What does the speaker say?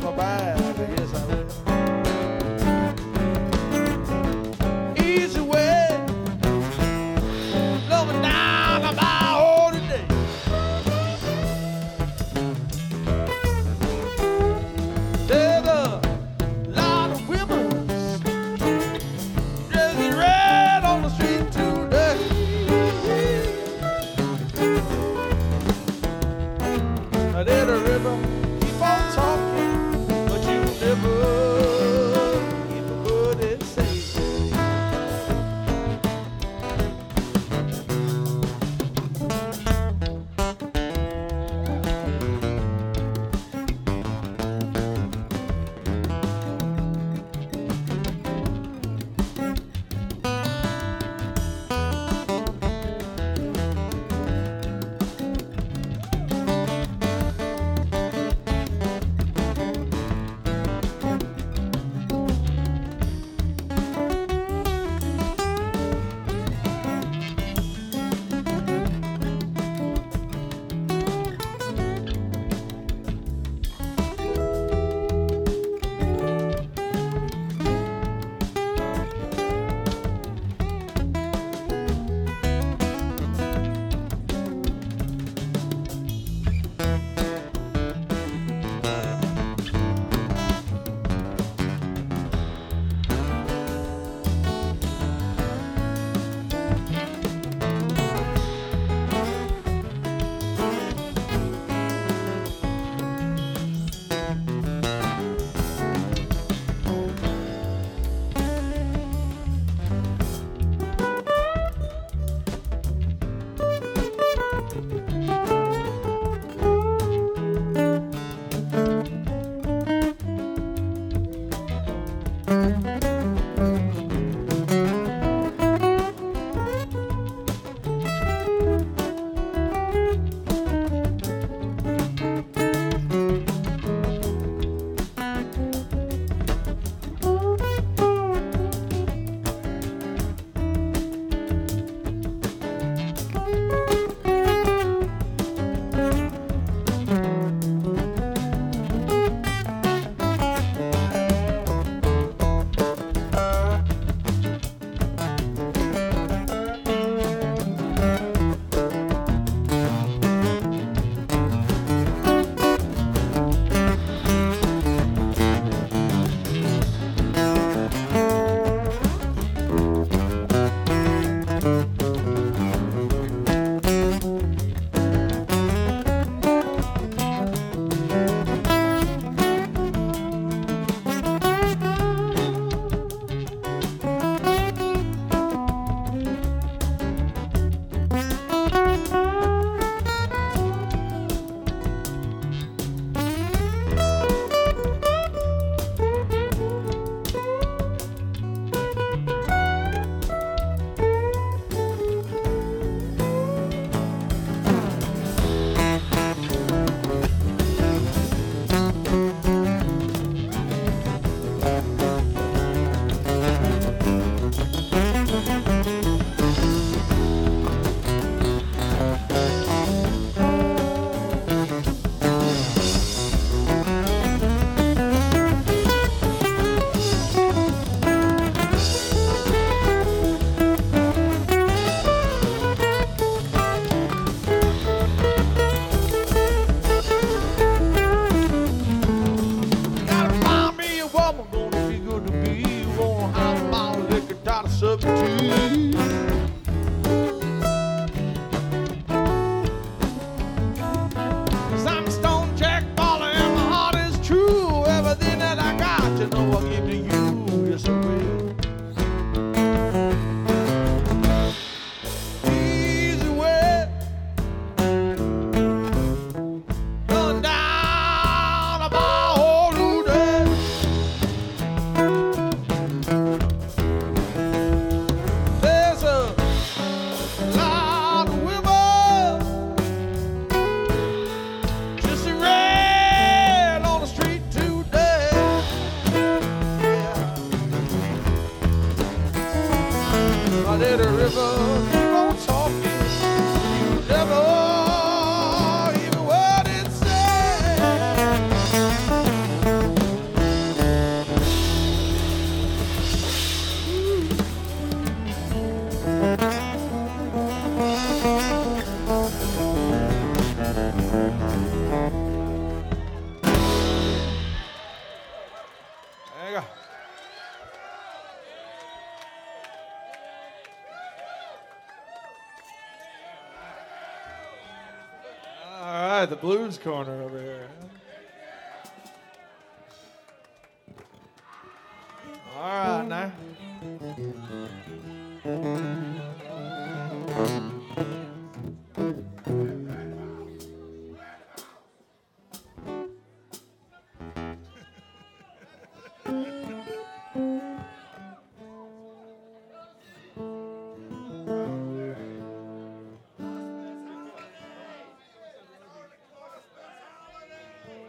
mãos para. at the blues corner over here. All right, now.